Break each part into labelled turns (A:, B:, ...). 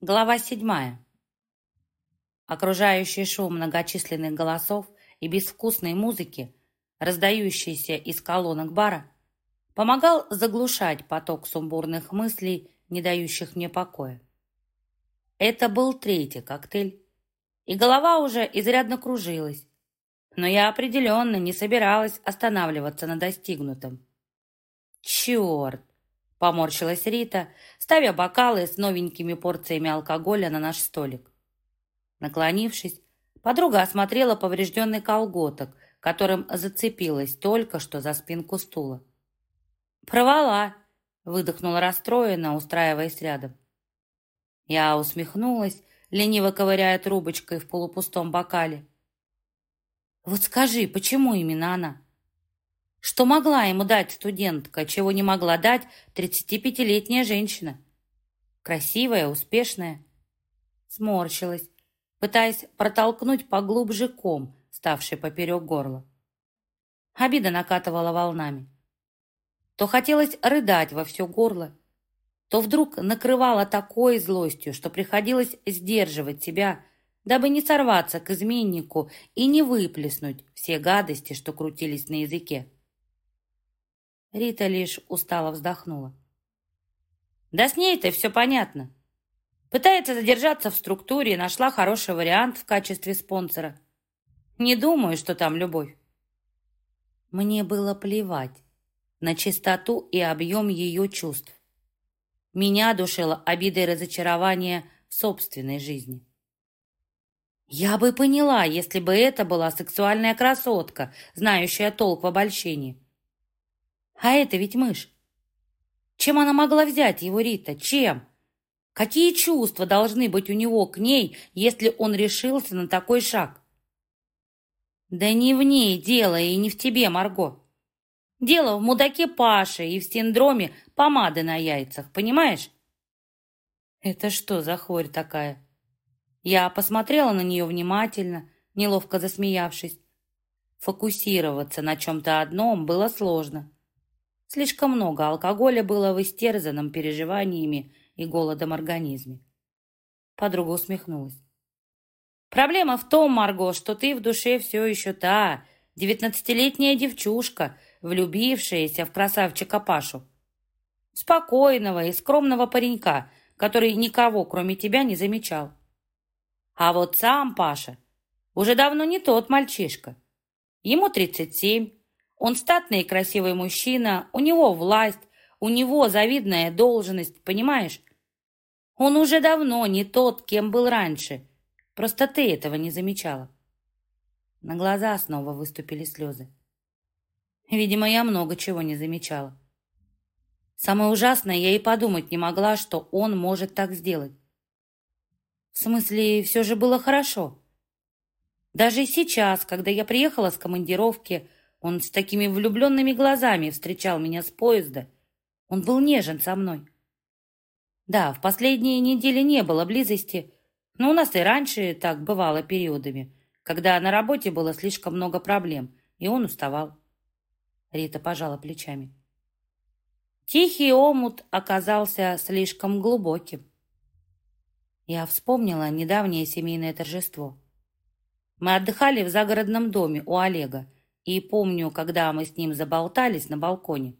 A: Глава седьмая. Окружающий шум многочисленных голосов и безвкусной музыки, раздающийся из колонок бара, помогал заглушать поток сумбурных мыслей, не дающих мне покоя. Это был третий коктейль, и голова уже изрядно кружилась, но я определенно не собиралась останавливаться на достигнутом. Черт! Поморщилась Рита, ставя бокалы с новенькими порциями алкоголя на наш столик. Наклонившись, подруга осмотрела поврежденный колготок, которым зацепилась только что за спинку стула. «Провала!» — выдохнула расстроенно, устраиваясь рядом. Я усмехнулась, лениво ковыряя трубочкой в полупустом бокале. «Вот скажи, почему именно она?» Что могла ему дать студентка, чего не могла дать 35-летняя женщина? Красивая, успешная. Сморщилась, пытаясь протолкнуть поглубже ком, ставший поперек горла. Обида накатывала волнами. То хотелось рыдать во все горло, то вдруг накрывала такой злостью, что приходилось сдерживать себя, дабы не сорваться к изменнику и не выплеснуть все гадости, что крутились на языке. Рита лишь устало вздохнула. Да с ней-то все понятно. Пытается задержаться в структуре и нашла хороший вариант в качестве спонсора. Не думаю, что там любовь. Мне было плевать на чистоту и объем ее чувств. Меня душило обида и разочарование в собственной жизни. Я бы поняла, если бы это была сексуальная красотка, знающая толк в обольщении. А это ведь мышь. Чем она могла взять его, Рита? Чем? Какие чувства должны быть у него к ней, если он решился на такой шаг? Да не в ней дело и не в тебе, Марго. Дело в мудаке Паше и в синдроме помады на яйцах, понимаешь? Это что за хворь такая? Я посмотрела на нее внимательно, неловко засмеявшись. Фокусироваться на чем-то одном было сложно. Слишком много алкоголя было в истерзанном переживаниями и голодом организме. Подруга усмехнулась. «Проблема в том, Марго, что ты в душе все еще та, девятнадцатилетняя девчушка, влюбившаяся в красавчика Пашу. Спокойного и скромного паренька, который никого, кроме тебя, не замечал. А вот сам Паша уже давно не тот мальчишка. Ему тридцать семь, он статный и красивый мужчина, у него власть, у него завидная должность, понимаешь? Он уже давно не тот, кем был раньше. Просто ты этого не замечала. На глаза снова выступили слезы. Видимо, я много чего не замечала. Самое ужасное, я и подумать не могла, что он может так сделать. В смысле, все же было хорошо. Даже сейчас, когда я приехала с командировки, он с такими влюбленными глазами встречал меня с поезда. Он был нежен со мной. Да, в последние недели не было близости, но у нас и раньше так бывало периодами, когда на работе было слишком много проблем, и он уставал. Рита пожала плечами. Тихий омут оказался слишком глубоким. Я вспомнила недавнее семейное торжество. Мы отдыхали в загородном доме у Олега, и помню, когда мы с ним заболтались на балконе.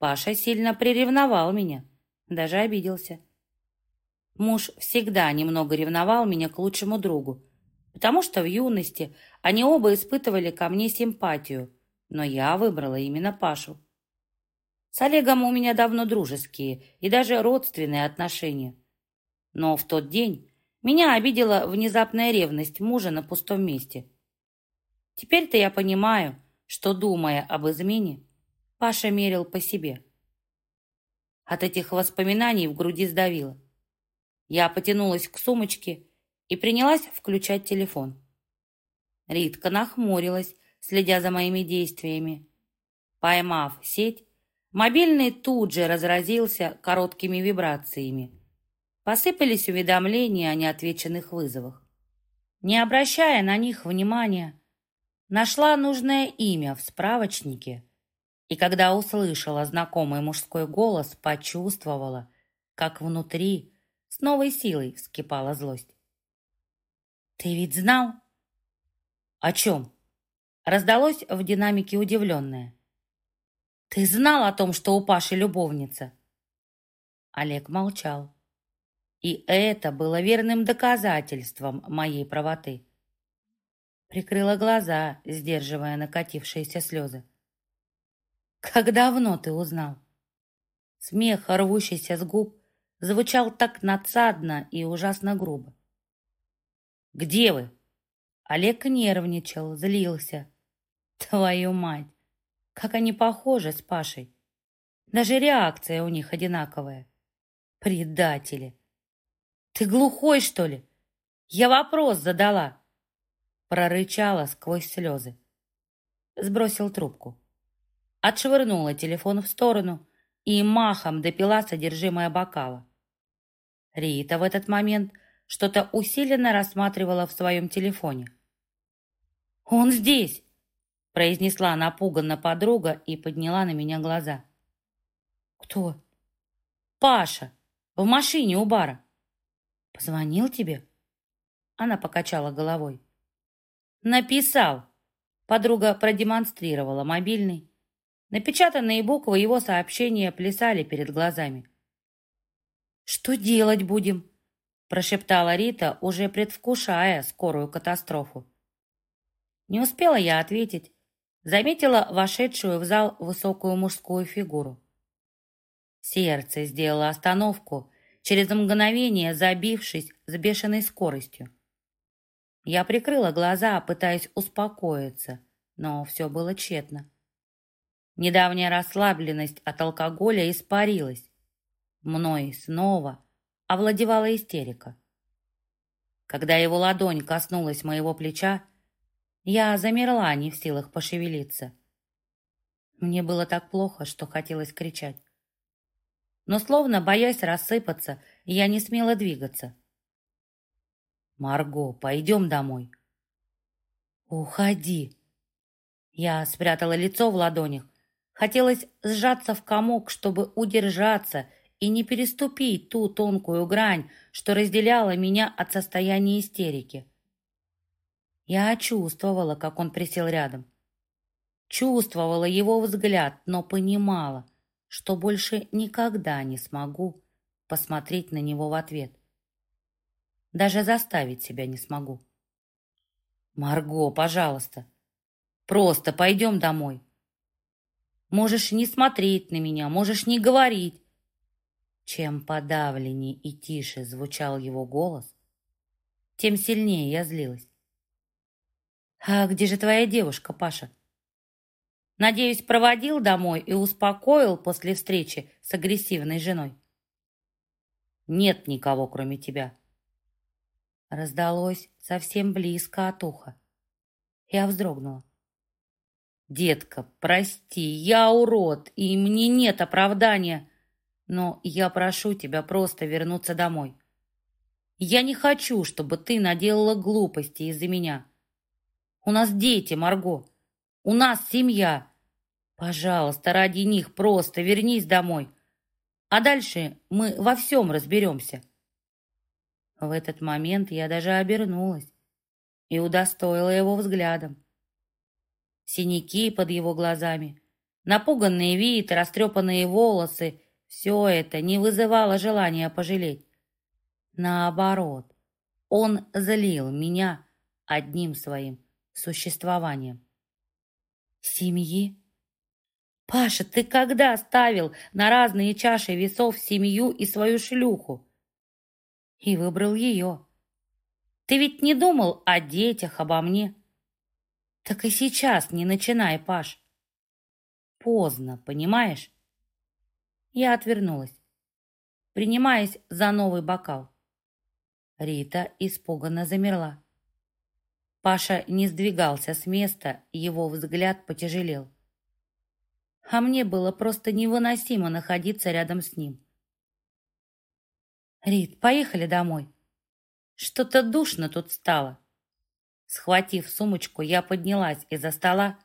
A: Паша сильно приревновал меня, даже обиделся. Муж всегда немного ревновал меня к лучшему другу, потому что в юности они оба испытывали ко мне симпатию, но я выбрала именно Пашу. С Олегом у меня давно дружеские и даже родственные отношения. Но в тот день меня обидела внезапная ревность мужа на пустом месте – Теперь-то я понимаю, что, думая об измене, Паша мерил по себе. От этих воспоминаний в груди сдавило. Я потянулась к сумочке и принялась включать телефон. Ритка нахмурилась, следя за моими действиями. Поймав сеть, мобильный тут же разразился короткими вибрациями. Посыпались уведомления о неотвеченных вызовах. Не обращая на них внимания, Нашла нужное имя в справочнике, и когда услышала знакомый мужской голос, почувствовала, как внутри с новой силой вскипала злость. «Ты ведь знал?» «О чем?» Раздалось в динамике удивленное. «Ты знал о том, что у Паши любовница?» Олег молчал. И это было верным доказательством моей правоты. Прикрыла глаза, сдерживая накатившиеся слезы. «Как давно ты узнал?» Смех, рвущийся с губ, звучал так надсадно и ужасно грубо. «Где вы?» Олег нервничал, злился. «Твою мать! Как они похожи с Пашей! Даже реакция у них одинаковая. Предатели! Ты глухой, что ли? Я вопрос задала!» Прорычала сквозь слезы. Сбросил трубку. Отшвырнула телефон в сторону и махом допила содержимое бокала. Рита в этот момент что-то усиленно рассматривала в своем телефоне. «Он здесь!» — произнесла напуганно подруга и подняла на меня глаза. «Кто?» «Паша! В машине у бара!» «Позвонил тебе?» Она покачала головой. «Написал!» Подруга продемонстрировала мобильный. Напечатанные буквы его сообщения плясали перед глазами. «Что делать будем?» прошептала Рита, уже предвкушая скорую катастрофу. Не успела я ответить. Заметила вошедшую в зал высокую мужскую фигуру. Сердце сделало остановку, через мгновение забившись с бешеной скоростью. Я прикрыла глаза, пытаясь успокоиться, но все было тщетно. Недавняя расслабленность от алкоголя испарилась. Мной снова овладевала истерика. Когда его ладонь коснулась моего плеча, я замерла, не в силах пошевелиться. Мне было так плохо, что хотелось кричать. Но, словно боясь рассыпаться, я не смела двигаться. «Марго, пойдем домой». «Уходи!» Я спрятала лицо в ладонях. Хотелось сжаться в комок, чтобы удержаться и не переступить ту тонкую грань, что разделяла меня от состояния истерики. Я чувствовала, как он присел рядом. Чувствовала его взгляд, но понимала, что больше никогда не смогу посмотреть на него в ответ. Даже заставить себя не смогу. «Марго, пожалуйста, просто пойдем домой. Можешь не смотреть на меня, можешь не говорить, чем подавленнее и тише звучал его голос, тем сильнее я злилась. «А где же твоя девушка, Паша?» «Надеюсь, проводил домой и успокоил после встречи с агрессивной женой?» «Нет никого, кроме тебя». Раздалось совсем близко от уха. Я вздрогнула. «Детка, прости, я урод, и мне нет оправдания!» но я прошу тебя просто вернуться домой. Я не хочу, чтобы ты наделала глупости из-за меня. У нас дети, Марго. У нас семья. Пожалуйста, ради них просто вернись домой. А дальше мы во всем разберемся. В этот момент я даже обернулась и удостоила его взглядом. Синяки под его глазами, напуганный вид, растрепанные волосы все это не вызывало желания пожалеть. Наоборот, он злил меня одним своим существованием. Семьи? Паша, ты когда ставил на разные чаши весов семью и свою шлюху? И выбрал ее. Ты ведь не думал о детях, обо мне? Так и сейчас не начинай, Паш. Поздно, понимаешь? Я отвернулась, принимаясь за новый бокал. Рита испуганно замерла. Паша не сдвигался с места, его взгляд потяжелел. А мне было просто невыносимо находиться рядом с ним. «Рит, поехали домой. Что-то душно тут стало». Схватив сумочку, я поднялась из-за стола,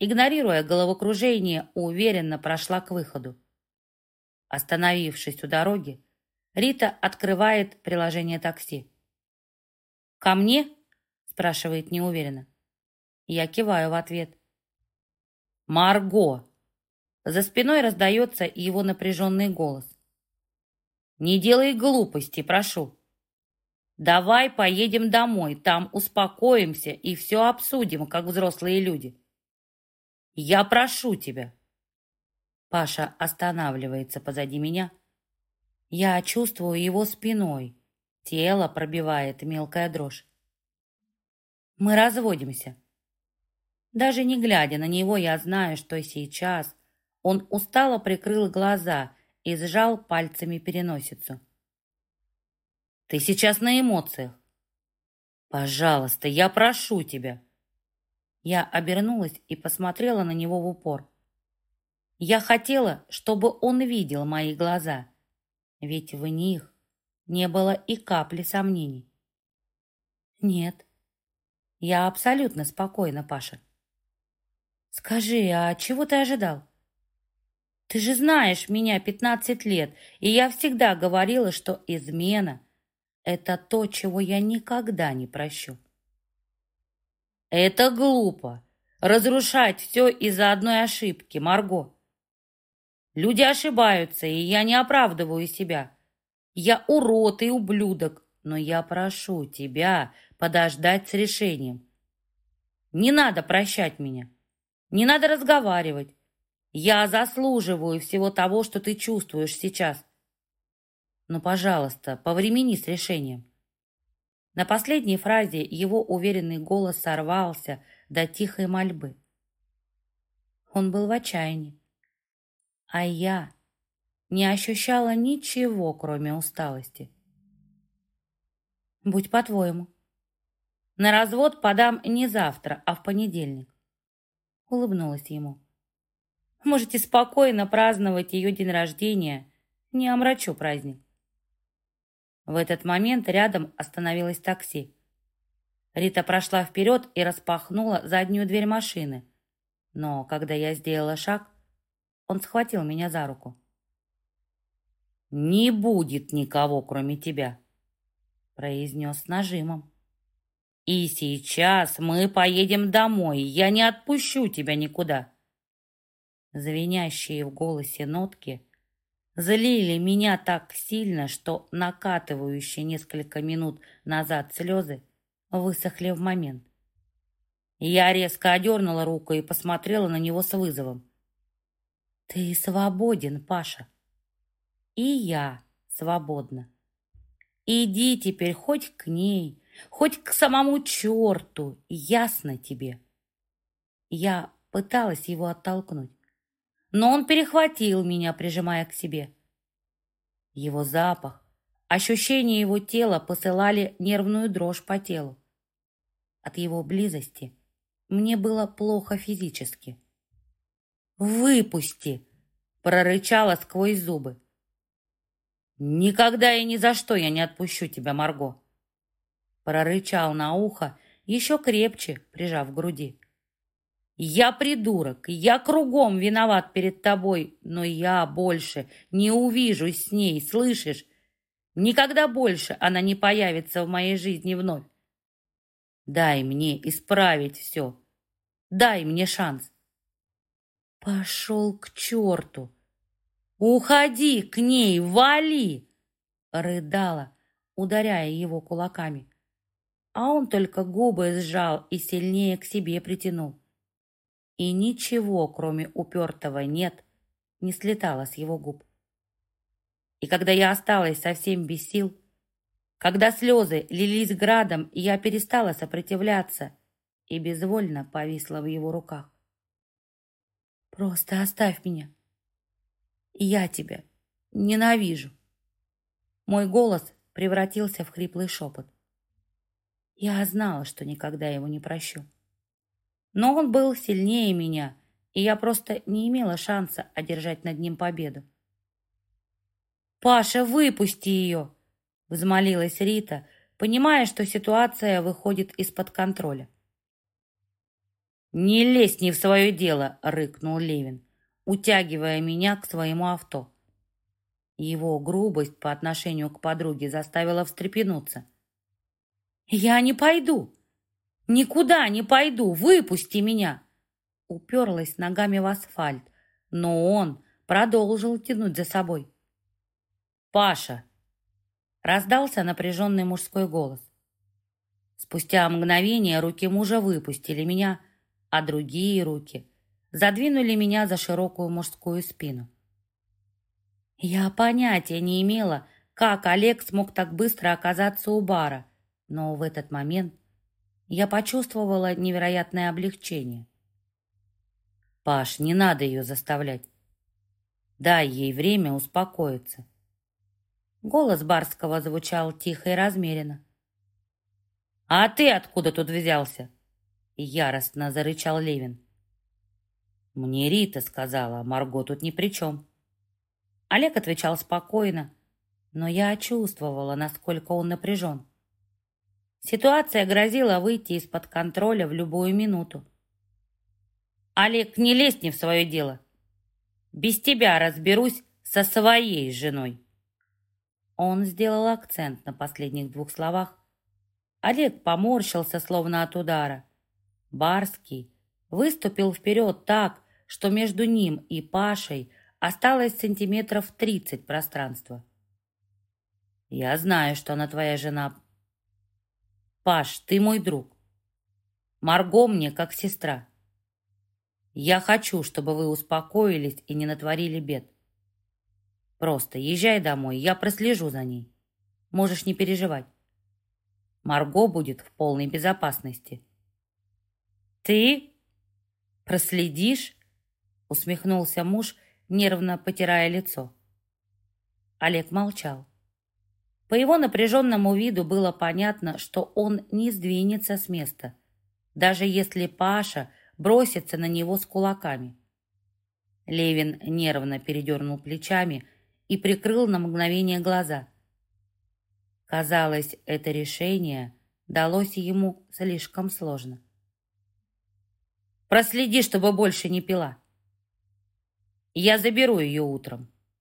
A: игнорируя головокружение, уверенно прошла к выходу. Остановившись у дороги, Рита открывает приложение такси. «Ко мне?» – спрашивает неуверенно. Я киваю в ответ. «Марго!» За спиной раздается его напряженный голос. «Не делай глупости, прошу. Давай поедем домой, там успокоимся и все обсудим, как взрослые люди. Я прошу тебя». Паша останавливается позади меня. Я чувствую его спиной. Тело пробивает мелкая дрожь. Мы разводимся. Даже не глядя на него, я знаю, что сейчас он устало прикрыл глаза и сжал пальцами переносицу. «Ты сейчас на эмоциях. Пожалуйста, я прошу тебя». Я обернулась и посмотрела на него в упор. Я хотела, чтобы он видел мои глаза, ведь в них не было и капли сомнений. Нет, я абсолютно спокойна, Паша. Скажи, а чего ты ожидал? Ты же знаешь меня пятнадцать лет, и я всегда говорила, что измена — это то, чего я никогда не прощу. Это глупо. Разрушать все из-за одной ошибки, Марго. Люди ошибаются, и я не оправдываю себя. Я урод и ублюдок, но я прошу тебя подождать с решением. Не надо прощать меня. Не надо разговаривать. Я заслуживаю всего того, что ты чувствуешь сейчас. Но, пожалуйста, повремени с решением. На последней фразе его уверенный голос сорвался до тихой мольбы. Он был в отчаянии. А я не ощущала ничего, кроме усталости. Будь по-твоему. На развод подам не завтра, а в понедельник улыбнулась ему. «Можете спокойно праздновать ее день рождения, не омрачу праздник». В этот момент рядом остановилось такси. Рита прошла вперед и распахнула заднюю дверь машины. Но когда я сделала шаг, он схватил меня за руку. «Не будет никого, кроме тебя», — произнес с нажимом. И сейчас мы поедем домой. Я не отпущу тебя никуда. Звенящие в голосе нотки залили меня так сильно, что накатывающие несколько минут назад слезы высохли в момент. Я резко одернула руку и посмотрела на него с вызовом. «Ты свободен, Паша. И я свободна. Иди теперь хоть к ней, Хоть к самому черту, ясно тебе. Я пыталась его оттолкнуть, но он перехватил меня, прижимая к себе. Его запах, ощущение его тела посылали нервную дрожь по телу. От его близости мне было плохо физически. «Выпусти!» — прорычала сквозь зубы. «Никогда и ни за что я не отпущу тебя, Марго!» прорычал на ухо, еще крепче прижав к груди. «Я придурок, я кругом виноват перед тобой, но я больше не увижусь с ней, слышишь? Никогда больше она не появится в моей жизни вновь. Дай мне исправить все. Дай мне шанс». «Пошел к черту! Уходи к ней, вали!» Рыдала, ударяя его кулаками а он только губы сжал и сильнее к себе притянул. И ничего, кроме упертого «нет», не слетало с его губ. И когда я осталась совсем без сил, когда слезы лились градом, я перестала сопротивляться и безвольно повисла в его руках. «Просто оставь меня. Я тебя ненавижу». Мой голос превратился в хриплый шепот. Я знала, что никогда его не прощу. Но он был сильнее меня, и я просто не имела шанса одержать над ним победу. «Паша, выпусти ее!» — взмолилась Рита, понимая, что ситуация выходит из-под контроля. «Не лезь не в свое дело!» — рыкнул Левин, утягивая меня к своему авто. Его грубость по отношению к подруге заставила встрепенуться. «Я не пойду! Никуда не пойду! Выпусти меня!» Уперлась ногами в асфальт, но он продолжил тянуть за собой. «Паша!» Раздался напряженный мужской голос. Спустя мгновение руки мужа выпустили меня, а другие руки задвинули меня за широкую мужскую спину. Я понятия не имела, как Олег смог так быстро оказаться у бара, но в этот момент я почувствовала невероятное облегчение. «Паш, не надо ее заставлять. Дай ей время успокоиться». Голос Барского звучал тихо и размеренно. «А ты откуда тут взялся?» Яростно зарычал Левин. «Мне Рита сказала, Марго тут ни при чем». Олег отвечал спокойно, но я чувствовала, насколько он напряжен. Ситуация грозила выйти из-под контроля в любую минуту. «Олег, не лезь не в свое дело. Без тебя разберусь со своей женой». Он сделал акцент на последних двух словах. Олег поморщился, словно от удара. Барский выступил вперед так, что между ним и Пашей – Осталось сантиметров тридцать пространства. Я знаю, что она твоя жена. Паш, ты мой друг. Марго мне как сестра. Я хочу, чтобы вы успокоились и не натворили бед. Просто езжай домой, я прослежу за ней. Можешь не переживать. Марго будет в полной безопасности. Ты проследишь? Усмехнулся муж нервно потирая лицо. Олег молчал. По его напряженному виду было понятно, что он не сдвинется с места, даже если Паша бросится на него с кулаками. Левин нервно передернул плечами и прикрыл на мгновение глаза. Казалось, это решение далось ему слишком сложно. «Проследи, чтобы больше не пила», я заберу ее утром.